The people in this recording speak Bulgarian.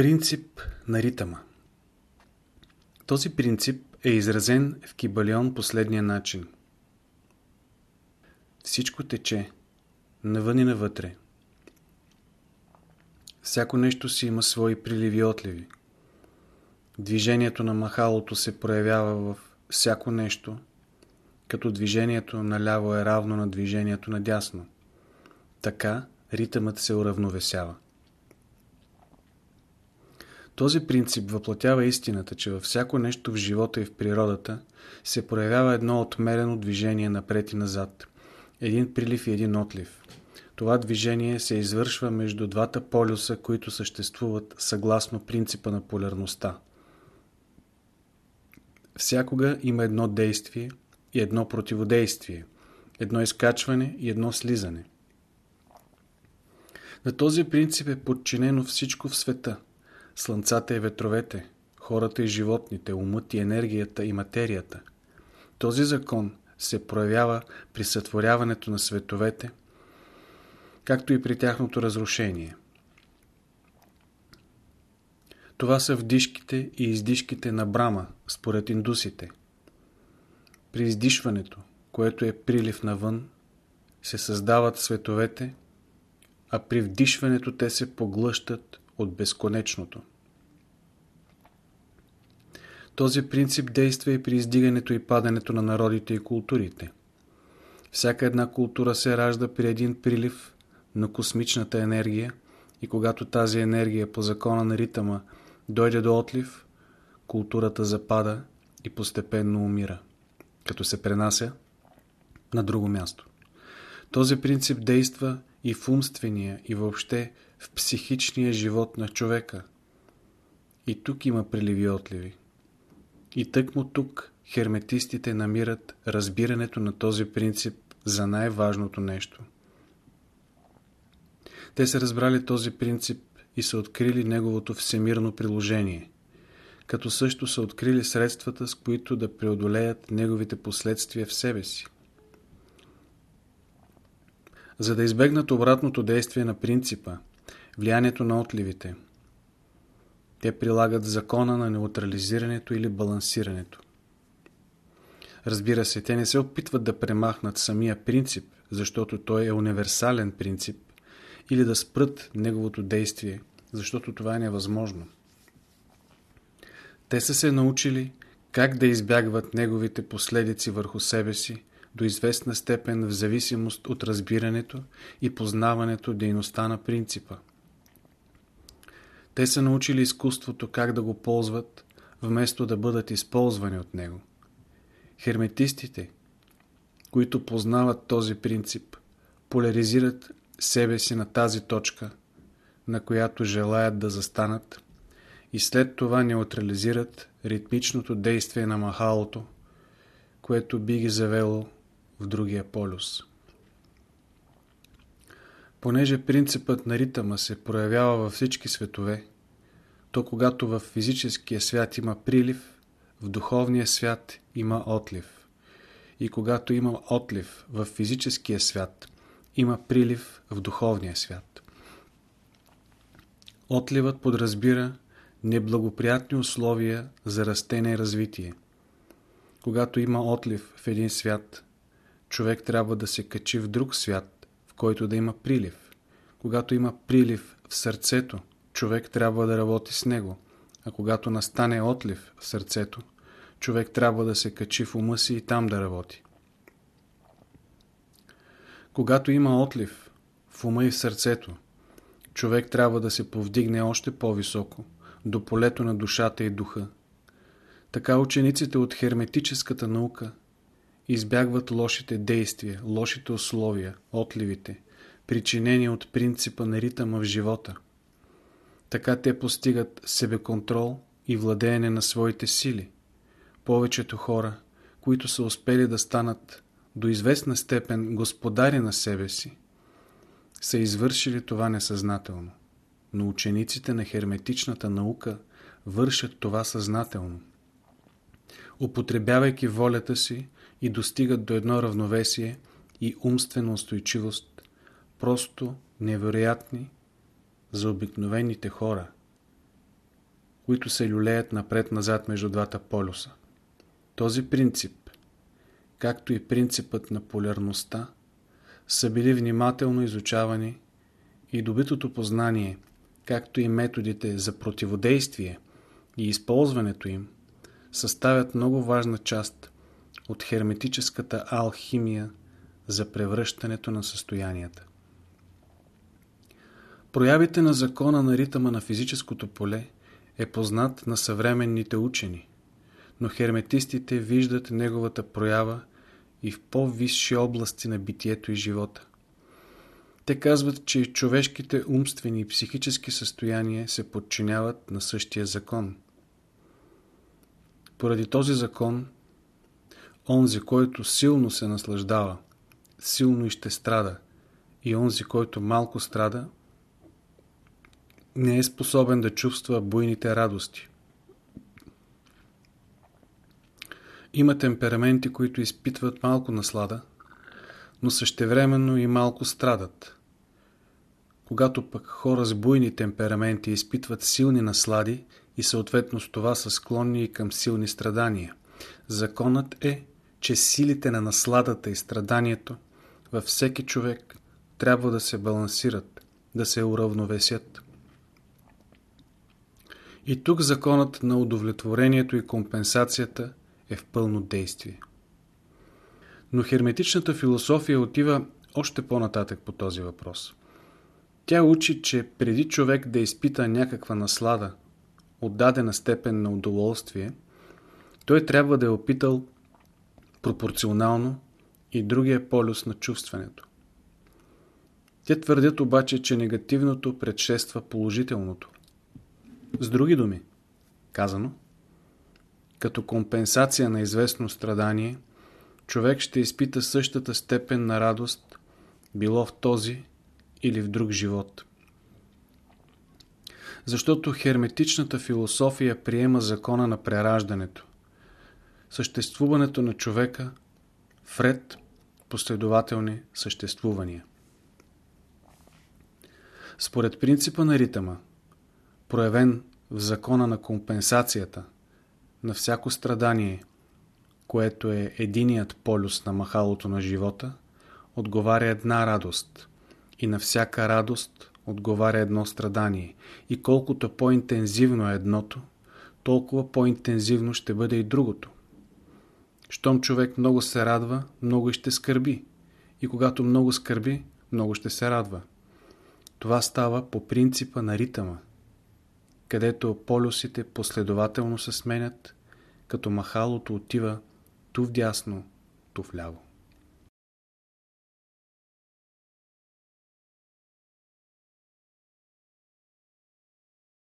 Принцип на ритъма Този принцип е изразен в Кибалион последния начин. Всичко тече, навън и навътре. Всяко нещо си има свои приливи и отливи. Движението на махалото се проявява в всяко нещо, като движението наляво е равно на движението надясно. Така ритъмът се уравновесява. Този принцип въплатява истината, че във всяко нещо в живота и в природата се проявява едно отмерено движение напред и назад, един прилив и един отлив. Това движение се извършва между двата полюса, които съществуват съгласно принципа на полярността. Всякога има едно действие и едно противодействие, едно изкачване и едно слизане. На този принцип е подчинено всичко в света – слънцата и ветровете, хората и животните, умът и енергията и материята. Този закон се проявява при сътворяването на световете, както и при тяхното разрушение. Това са вдишките и издишките на Брама, според индусите. При издишването, което е прилив навън, се създават световете, а при вдишването те се поглъщат от безконечното. Този принцип действа и при издигането и падането на народите и културите. Всяка една култура се ражда при един прилив на космичната енергия и когато тази енергия по закона на ритъма дойде до отлив, културата запада и постепенно умира, като се пренася на друго място. Този принцип действа и в умствения, и въобще в психичния живот на човека. И тук има приливи отливи. И тъкмо тук херметистите намират разбирането на този принцип за най-важното нещо. Те са разбрали този принцип и са открили неговото всемирно приложение, като също са открили средствата, с които да преодолеят неговите последствия в себе си. За да избегнат обратното действие на принципа, влиянието на отливите – те прилагат закона на неутрализирането или балансирането. Разбира се, те не се опитват да премахнат самия принцип, защото той е универсален принцип, или да спрат неговото действие, защото това е невъзможно. Те са се научили как да избягват неговите последици върху себе си до известна степен в зависимост от разбирането и познаването дейността на принципа. Те са научили изкуството как да го ползват, вместо да бъдат използвани от него. Херметистите, които познават този принцип, поляризират себе си на тази точка, на която желаят да застанат и след това неутрализират ритмичното действие на махалото, което би ги завело в другия полюс. Понеже принципът на ритъма се проявява във всички светове, то когато в физическия свят има прилив, в духовния свят има отлив. И когато има отлив в физическия свят, има прилив в духовния свят. Отливът подразбира неблагоприятни условия за растение и развитие. Когато има отлив в един свят, човек трябва да се качи в друг свят, който да има прилив. Когато има прилив в сърцето, човек трябва да работи с него, а когато настане отлив в сърцето, човек трябва да се качи в ума си и там да работи. Когато има отлив в ума и в сърцето, човек трябва да се повдигне още по-високо, до полето на душата и духа. Така учениците от херметическата наука избягват лошите действия, лошите условия, отливите, причинени от принципа на ритъма в живота. Така те постигат себеконтрол и владеене на своите сили. Повечето хора, които са успели да станат до известна степен господари на себе си, са извършили това несъзнателно. Но учениците на херметичната наука вършат това съзнателно. Употребявайки волята си, и достигат до едно равновесие и умствена устойчивост, просто невероятни за обикновените хора. които се люлеят напред-назад между двата полюса. Този принцип, както и принципът на полярността, са били внимателно изучавани и добитото познание, както и методите за противодействие и използването им, съставят много важна част от херметическата алхимия за превръщането на състоянията. Проявите на закона на ритъма на физическото поле е познат на съвременните учени, но херметистите виждат неговата проява и в по-висши области на битието и живота. Те казват, че човешките умствени и психически състояния се подчиняват на същия закон. Поради този закон, онзи, който силно се наслаждава, силно и ще страда, и онзи, който малко страда, не е способен да чувства буйните радости. Има темпераменти, които изпитват малко наслада, но същевременно и малко страдат. Когато пък хора с буйни темпераменти изпитват силни наслади и съответно с това са склонни и към силни страдания. Законът е, че силите на насладата и страданието във всеки човек трябва да се балансират, да се уравновесят. И тук законът на удовлетворението и компенсацията е в пълно действие. Но херметичната философия отива още по-нататък по този въпрос. Тя учи, че преди човек да изпита някаква наслада от дадена степен на удоволствие, той трябва да е опитал пропорционално и другия полюс на чувстването. Те твърдят обаче, че негативното предшества положителното. С други думи, казано, като компенсация на известно страдание, човек ще изпита същата степен на радост, било в този или в друг живот. Защото херметичната философия приема закона на прераждането, съществуването на човека в ред последователни съществувания. Според принципа на ритъма, проявен в закона на компенсацията на всяко страдание, което е единият полюс на махалото на живота, отговаря една радост и на всяка радост отговаря едно страдание и колкото по-интензивно е едното, толкова по-интензивно ще бъде и другото. Щом човек много се радва, много и ще скърби. И когато много скърби, много ще се радва. Това става по принципа на ритъма където полюсите последователно се сменят, като махалото отива ту вдясно, ту вляво.